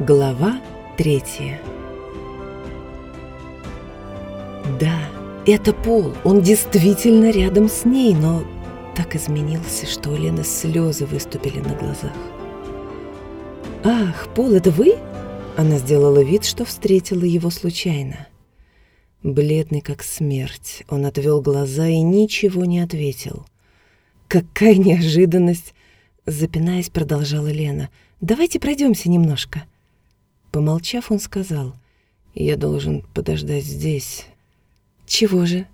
Глава третья Да, это Пол, он действительно рядом с ней, но так изменился, что у Лены слезы выступили на глазах. «Ах, Пол, это вы?» Она сделала вид, что встретила его случайно. Бледный как смерть, он отвел глаза и ничего не ответил. «Какая неожиданность!» Запинаясь, продолжала Лена. «Давайте пройдемся немножко». Помолчав, он сказал. «Я должен подождать здесь». «Чего же?»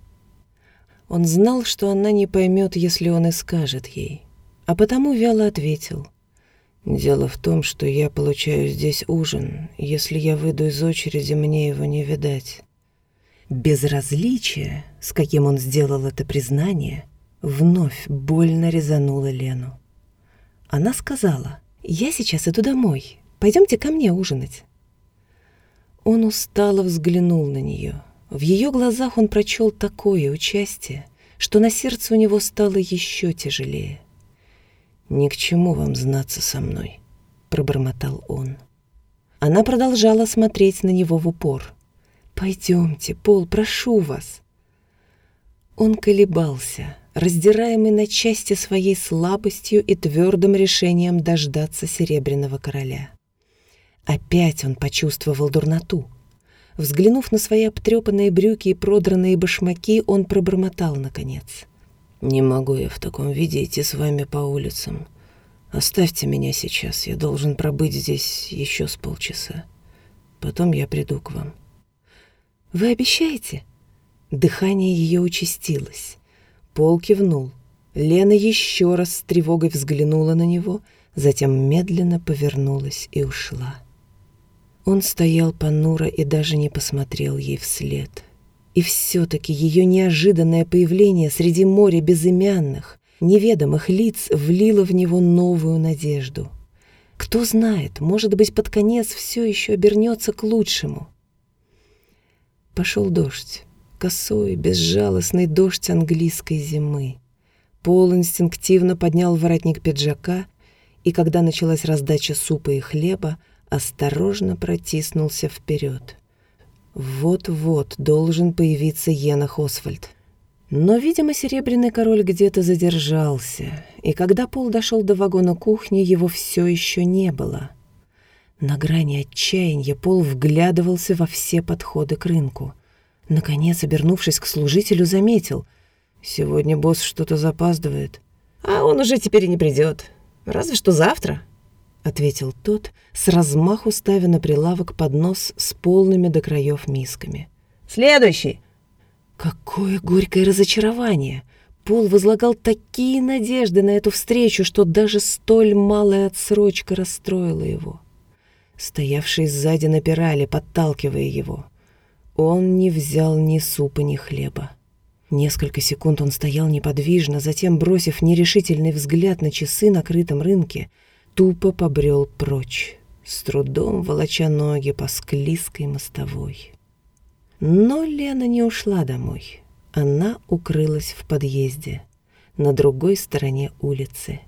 Он знал, что она не поймет, если он и скажет ей, а потому вяло ответил. «Дело в том, что я получаю здесь ужин. Если я выйду из очереди, мне его не видать». Безразличие, с каким он сделал это признание, вновь больно резануло Лену. Она сказала, «Я сейчас иду домой. Пойдемте ко мне ужинать». Он устало взглянул на нее. В ее глазах он прочел такое участие, что на сердце у него стало еще тяжелее. «Ни к чему вам знаться со мной», — пробормотал он. Она продолжала смотреть на него в упор — «Пойдемте, Пол, прошу вас». Он колебался, раздираемый на части своей слабостью и твердым решением дождаться Серебряного Короля. Опять он почувствовал дурноту. Взглянув на свои обтрепанные брюки и продранные башмаки, он пробормотал наконец. «Не могу я в таком виде идти с вами по улицам. Оставьте меня сейчас, я должен пробыть здесь еще с полчаса. Потом я приду к вам». «Вы обещаете?» Дыхание ее участилось. Пол кивнул. Лена еще раз с тревогой взглянула на него, затем медленно повернулась и ушла. Он стоял понуро и даже не посмотрел ей вслед. И все-таки ее неожиданное появление среди моря безымянных, неведомых лиц влило в него новую надежду. Кто знает, может быть, под конец все еще обернется к лучшему. Пошел дождь, косой, безжалостный дождь английской зимы. Пол инстинктивно поднял воротник пиджака и, когда началась раздача супа и хлеба, осторожно протиснулся вперед. Вот-вот должен появиться Енах Освальд. Но, видимо, Серебряный Король где-то задержался, и когда Пол дошел до вагона кухни, его все еще не было — на грани отчаяния Пол вглядывался во все подходы к рынку. Наконец, обернувшись к служителю, заметил. «Сегодня босс что-то запаздывает». «А он уже теперь и не придет. Разве что завтра», — ответил тот, с размаху ставя на прилавок поднос с полными до краев мисками. «Следующий!» Какое горькое разочарование! Пол возлагал такие надежды на эту встречу, что даже столь малая отсрочка расстроила его стоявшие сзади напирали, подталкивая его. Он не взял ни супа, ни хлеба. Несколько секунд он стоял неподвижно, затем, бросив нерешительный взгляд на часы на крытом рынке, тупо побрел прочь, с трудом волоча ноги по склизкой мостовой. Но Лена не ушла домой. Она укрылась в подъезде, на другой стороне улицы.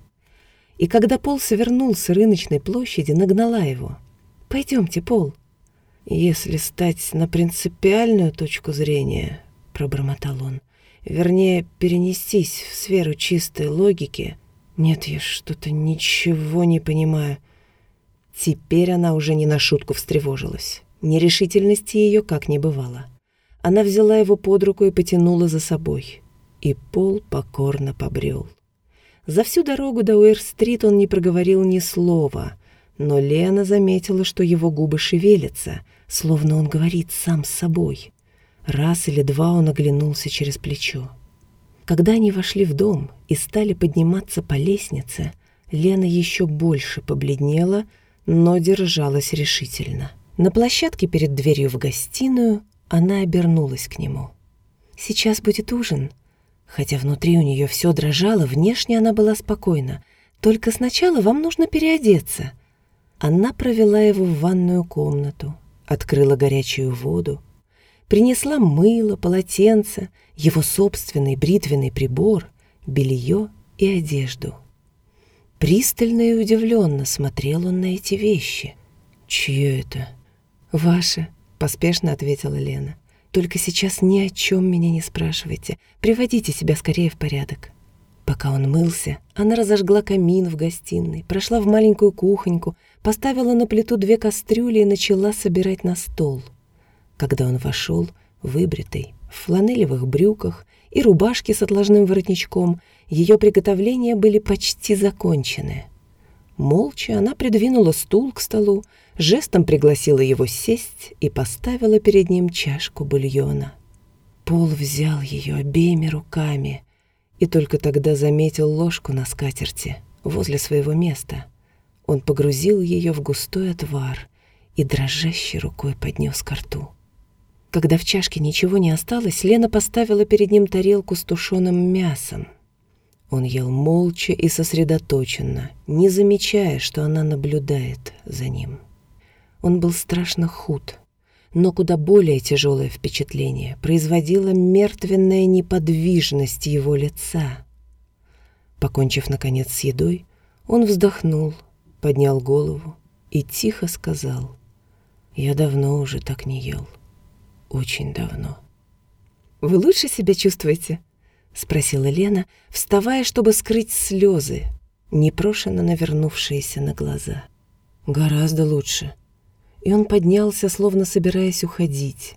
И когда Пол свернул с рыночной площади, нагнала его — Пойдемте, Пол. Если стать на принципиальную точку зрения, пробормотал он, вернее, перенестись в сферу чистой логики, нет, я что-то ничего не понимаю. Теперь она уже не на шутку встревожилась. Нерешительности ее как не бывало. Она взяла его под руку и потянула за собой. И Пол покорно побрел. За всю дорогу до Уэр-стрит он не проговорил ни слова, но Лена заметила, что его губы шевелятся, словно он говорит сам с собой. Раз или два он оглянулся через плечо. Когда они вошли в дом и стали подниматься по лестнице, Лена еще больше побледнела, но держалась решительно. На площадке перед дверью в гостиную она обернулась к нему. «Сейчас будет ужин». Хотя внутри у нее все дрожало, внешне она была спокойна. «Только сначала вам нужно переодеться. Она провела его в ванную комнату, открыла горячую воду, принесла мыло, полотенце, его собственный бритвенный прибор, белье и одежду. Пристально и удивленно смотрел он на эти вещи. «Чье это?» «Ваше», — поспешно ответила Лена. «Только сейчас ни о чем меня не спрашивайте. Приводите себя скорее в порядок». Пока он мылся, она разожгла камин в гостиной, прошла в маленькую кухоньку, поставила на плиту две кастрюли и начала собирать на стол. Когда он вошел, выбритый, в фланелевых брюках и рубашке с отложным воротничком, ее приготовления были почти закончены. Молча она придвинула стул к столу, жестом пригласила его сесть и поставила перед ним чашку бульона. Пол взял ее обеими руками и только тогда заметил ложку на скатерти возле своего места. Он погрузил ее в густой отвар и дрожащей рукой поднес ко рту. Когда в чашке ничего не осталось, Лена поставила перед ним тарелку с тушеным мясом. Он ел молча и сосредоточенно, не замечая, что она наблюдает за ним. Он был страшно худ, но куда более тяжелое впечатление производила мертвенная неподвижность его лица. Покончив, наконец, с едой, он вздохнул, поднял голову и тихо сказал, «Я давно уже так не ел» очень давно. «Вы лучше себя чувствуете?» — спросила Лена, вставая, чтобы скрыть слезы, непрошено навернувшиеся на глаза. «Гораздо лучше». И он поднялся, словно собираясь уходить.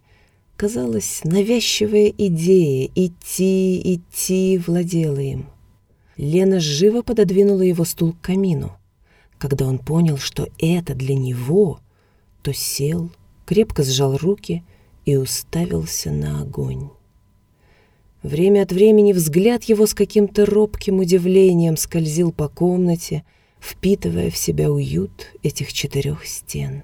Казалось, навязчивая идея идти, идти владела им. Лена живо пододвинула его стул к камину. Когда он понял, что это для него, то сел, крепко сжал руки и уставился на огонь. Время от времени взгляд его с каким-то робким удивлением скользил по комнате, впитывая в себя уют этих четырех стен.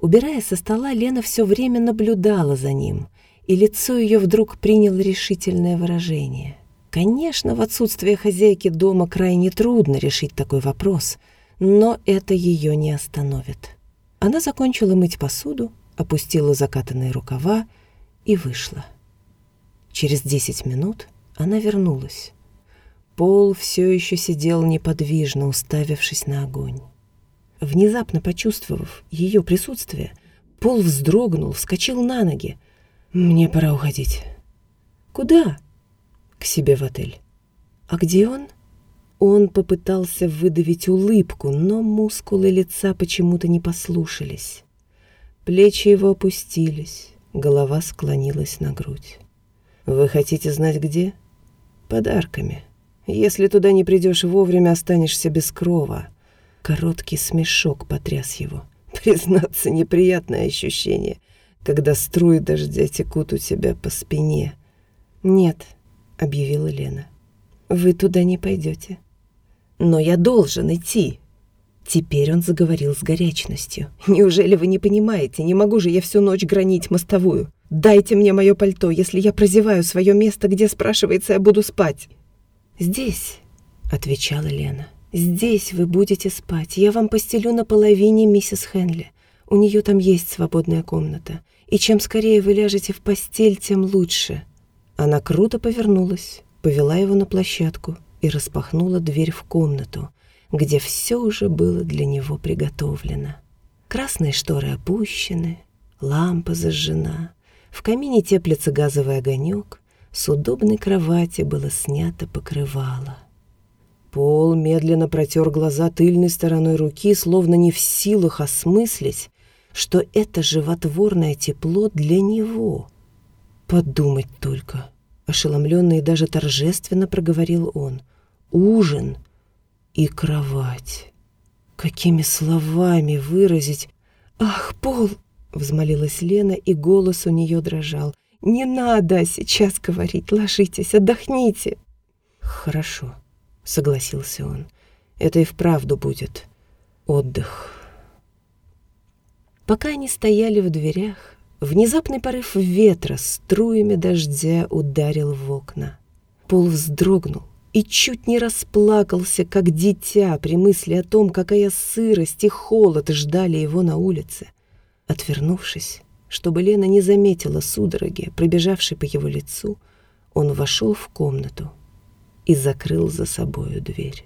Убирая со стола, Лена все время наблюдала за ним, и лицо ее вдруг приняло решительное выражение. Конечно, в отсутствие хозяйки дома крайне трудно решить такой вопрос, но это ее не остановит. Она закончила мыть посуду, опустила закатанные рукава и вышла. Через десять минут она вернулась. Пол все еще сидел неподвижно, уставившись на огонь. Внезапно почувствовав ее присутствие, Пол вздрогнул, вскочил на ноги. «Мне пора уходить». «Куда?» «К себе в отель». «А где он?» Он попытался выдавить улыбку, но мускулы лица почему-то не послушались. Плечи его опустились, голова склонилась на грудь. «Вы хотите знать где?» «Подарками. Если туда не придешь вовремя, останешься без крова». Короткий смешок потряс его. Признаться, неприятное ощущение, когда струи дождя текут у тебя по спине. «Нет», — объявила Лена, — «вы туда не пойдете». «Но я должен идти», Теперь он заговорил с горячностью. «Неужели вы не понимаете? Не могу же я всю ночь гранить мостовую. Дайте мне мое пальто, если я прозеваю свое место, где, спрашивается, я буду спать». «Здесь», — отвечала Лена. «Здесь вы будете спать. Я вам постелю на половине миссис Хенли. У нее там есть свободная комната. И чем скорее вы ляжете в постель, тем лучше». Она круто повернулась, повела его на площадку и распахнула дверь в комнату, где все уже было для него приготовлено. Красные шторы опущены, лампа зажжена, в камине теплится газовый огонек, с удобной кровати было снято покрывало. Пол медленно протер глаза тыльной стороной руки, словно не в силах осмыслить, что это животворное тепло для него. Подумать только, ошеломленный и даже торжественно проговорил он. Ужин — и кровать. Какими словами выразить? «Ах, Пол!» — взмолилась Лена, и голос у нее дрожал. «Не надо сейчас говорить, ложитесь, отдохните». «Хорошо», — согласился он. «Это и вправду будет отдых». Пока они стояли в дверях, внезапный порыв ветра струями дождя ударил в окна. Пол вздрогнул, и чуть не расплакался, как дитя, при мысли о том, какая сырость и холод ждали его на улице. Отвернувшись, чтобы Лена не заметила судороги, пробежавшей по его лицу, он вошел в комнату и закрыл за собою дверь.